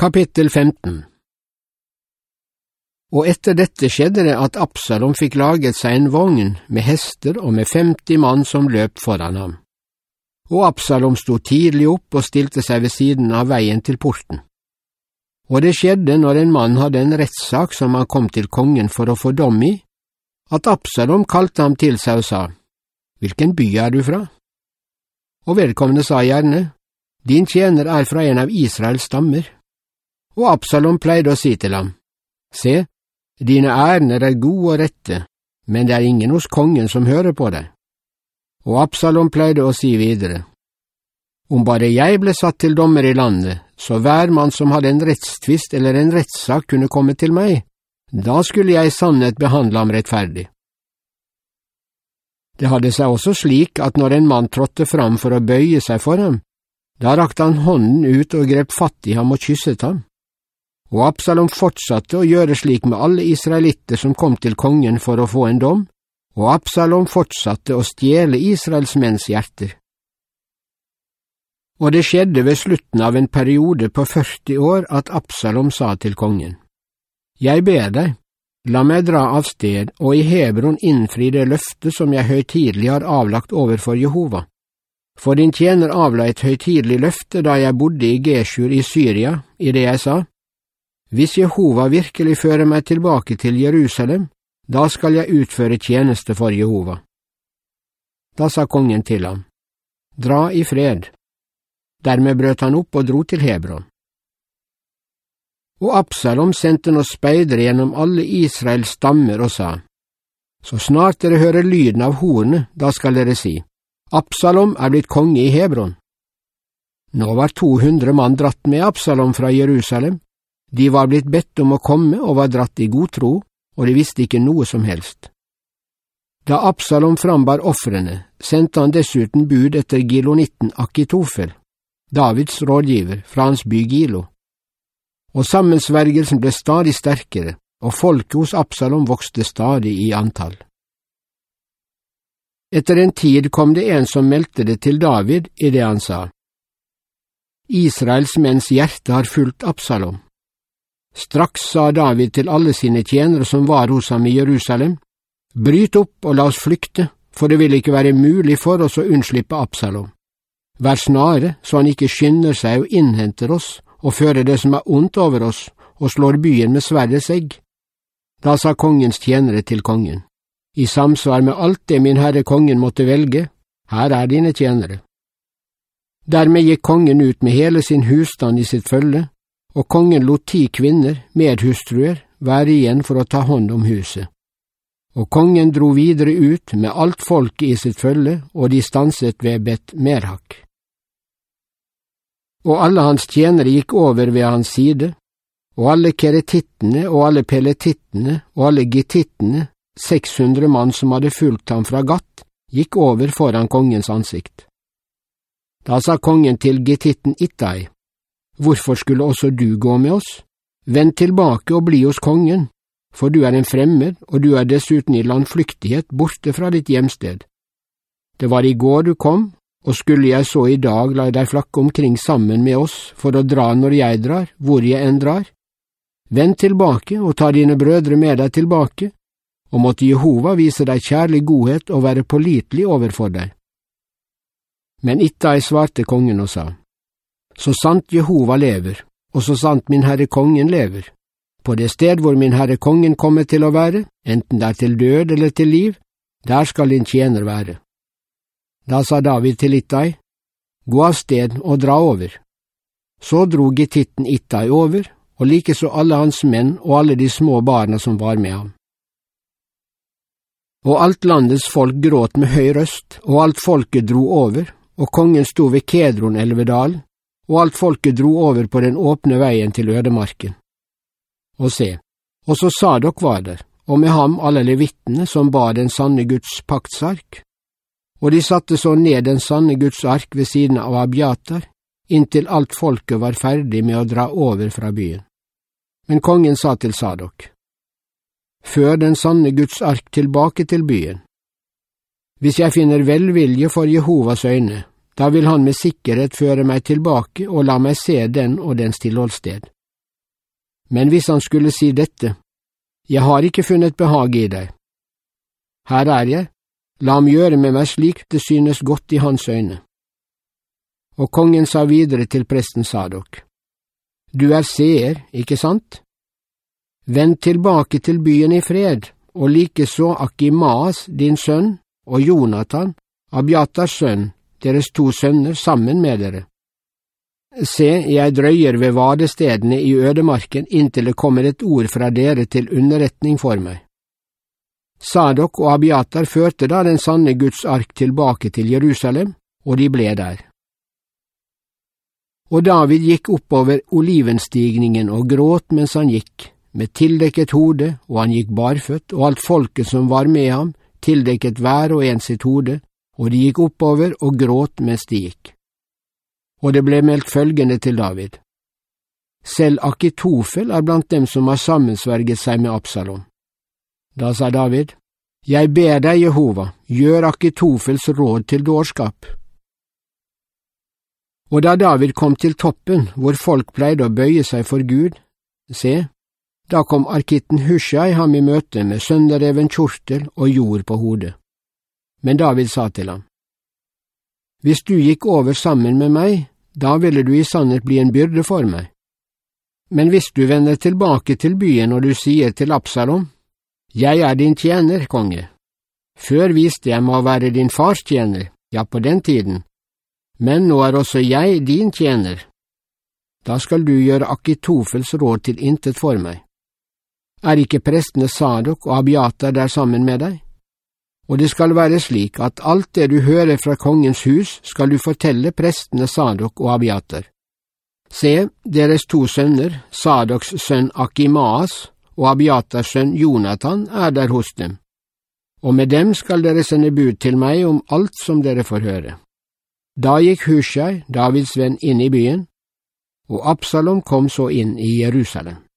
Kapittel 15 Og etter dette skjedde det at Absalom fikk laget seg en vogn med hester og med femti mann som løp foran ham. Og Absalom sto tidlig opp og stilte seg ved siden av veien til porten. Og det skjedde når en mann hadde en rettssak som han kom til kongen for å få dom i, at Absalom kalte ham til seg og sa, Hvilken by er du fra? Og vedkommende sa gjerne, Din tjener er fra en av Israels stammer og Absalom pleide å si til ham, Se, dine ærender er gode og rette, men det er ingen hos kongen som hører på deg. Og Absalom pleide å si videre, Om bare jeg ble satt til dommer i landet, så hver mann som hadde en rettstvist eller en rettssak kunne komme til meg, da skulle jeg i sannhet behandle ham rettferdig. Det hadde seg også slik at når en mann trådte fram for å bøye seg for ham, da rakte han hånden ut og grep fatt i ham og kysset ham. Og Absalom fortsatte å gjøre slik med alle israelitter som kom til kongen for å få en dom, og Absalom fortsatte å stjele Israels menns hjerter. Og det skjedde ved slutten av en periode på 40 år at Absalom sa til kongen, Jeg ber deg, la meg dra av sted og i Hebron innfri det løftet som jeg høytidelig har avlagt overfor Jehova. For din tjener avla et høytidelig løfte da jeg bodde i Geshur i Syria, i det jeg sa, hvis Jehova virkelig fører meg tilbake til Jerusalem, da skal jeg utføre tjeneste for Jehova. Da sa kongen til ham, Dra i fred. Dermed brøt han opp og dro til Hebron. Og Absalom sendte nå speidere gjennom alle Israels stammer og sa, Så snart dere hører lyden av hornet, da skal dere si, Absalom er blitt konge i Hebron. Nå var 200 mann dratt med Absalom fra Jerusalem, de var blitt bedt om å komme og var dratt i god tro, og de visste ikke noe som helst. Da Absalom frambar ofrene, sendte han dessuten bud etter gilonitten Akitofel, Davids rådgiver fra hans by Gilo. Og sammensvergelsen ble stadig sterkere, og folket hos Absalom vokste stadig i antall. Etter en tid kom det en som meldte det til David i det han sa. Israels menns hjerte har fulgt Absalom. Straks sa David til alle sine tjenere som var hos ham i Jerusalem, Bryt opp og la oss flykte, for det vil ikke være mulig for oss å unnslippe Absalom. Vær snare, så han ikke skynder seg og innhenter oss og fører det som er ondt over oss, og slår byen med sverdets egg. Da sa kongens tjenere til kongen, i samsvar med alt det min herre kongen måtte velge, her er dine tjenere. Dermed gikk kongen ut med hele sin husstand i sitt følge, og kongen lot ti kvinner, medhustruer, være igjen for å ta hånd om huset. Og kongen dro videre ut med alt folket i sitt følge, og de stanset ved Bet Merhak. Og alle hans tjenere gikk over ved hans side, og alle keretittene og alle peletittene og alle gitittene, 600 mann som hadde fulgt ham fra Gatt, gikk over foran kongens ansikt. Da sa kongen til gititten Ittai, Hvorfor skulle også du gå med oss? Vend tilbake og bli hos kongen, for du er en fremmed, og du er dessuten i landflyktighet borte fra ditt hjemsted. Det var i går du kom, og skulle jeg så i dag la deg flakke omkring sammen med oss for å dra når jeg drar, hvor jeg enn drar? Vend tilbake og ta dine brødre med deg tilbake, og måtte Jehova vise deg kjærlig godhet og være pålitelig overfor deg. Men Ittai svarte kongen og sa, så sant Jehova lever, og så sant min Herre Kongen lever. På det sted hvor min Herre Kongen kommer til å være, enten det er til død eller til liv, der skal din tjener være. Da sa David til Ittai, Gå av sted og dra over. Så dro gittitten Ittai over, og likeså alle hans menn og alle de små barna som var med ham. Og alt landets folk gråt med høy røst, og alt folket dro over, og kongen sto ved Kedron-elvedalen, og alt folket dro over på den åpne veien til ødemarken. Og se, også Sadok var der, og med ham alle levittene som bar den sanne Guds paktsark. Og de satte så ned den sanne Guds ark ved siden av Abiatar, inntil alt folket var ferdig med å dra over fra byen. Men kongen sa til Sadok, Før den sanne Guds ark tilbake til byen. Hvis jeg finner velvilje for Jehovas øyne, da vil han med sikkerhet føre meg tilbake og la meg se den og dens tilholdssted. Men hvis han skulle si dette, Jeg har ikke funnet behag i deg. Her er jeg, la ham gjøre med meg slik det synes godt i hans øyne. Og kongen sa videre til presten Sadok, Du er seer, ikke sant? Vend tilbake til byen i fred, og likeså Akimaas, din sønn, og Jonathan, Abiatars sønn, deres to sønner, sammen med dere. Se, jeg drøyer ved vadestedene i ødemarken inntil det kommer et ord fra dere til underretning for meg. Sadok og Abiatar førte da den sanne Guds ark tilbake til Jerusalem, og de ble der. Og David gikk oppover olivenstigningen og gråt mens han gikk, med tildekket hode, og han gikk barføtt, og alt folket som var med ham, tildekket hver og en sitt hode, og de gikk oppover og gråt mens de gikk. Og det ble meldt følgende til David. Selv Akitofel er blant dem som har sammensverget seg med Absalom. Da sa David, Jeg ber deg, Jehova, gjør Akitofels råd til dårskap. Og da David kom til toppen, hvor folk pleide å bøye seg for Gud, se, da kom arkitten Hushai ham i møte med sønderreven kjortel og jord på hodet. Men David sa til ham, Hvis du gikk over sammen med meg, da ville du i sannhet bli en byrde for meg. Men hvis du vender tilbake til byen og du sier til Absalom, Jeg er din tjener, konge. Før viste jeg meg å være din fars tjener, ja, på den tiden, men nå er også jeg din tjener. Da skal du gjøre Akitofels råd til intet for meg. Er ikke prestene Sadok og Abiatar der sammen med deg? Og det skal være slik at alt det du hører fra kongens hus, skal du fortelle prestene Sadok og Abiater. Se, deres to sønner, Sadoks sønn Akimaas og Abiatars sønn Jonathan, er der hos dem, og med dem skal dere sende bud til meg om alt som dere får høre. Da gikk Hushai, Davids venn, inn i byen, og Absalom kom så inn i Jerusalem.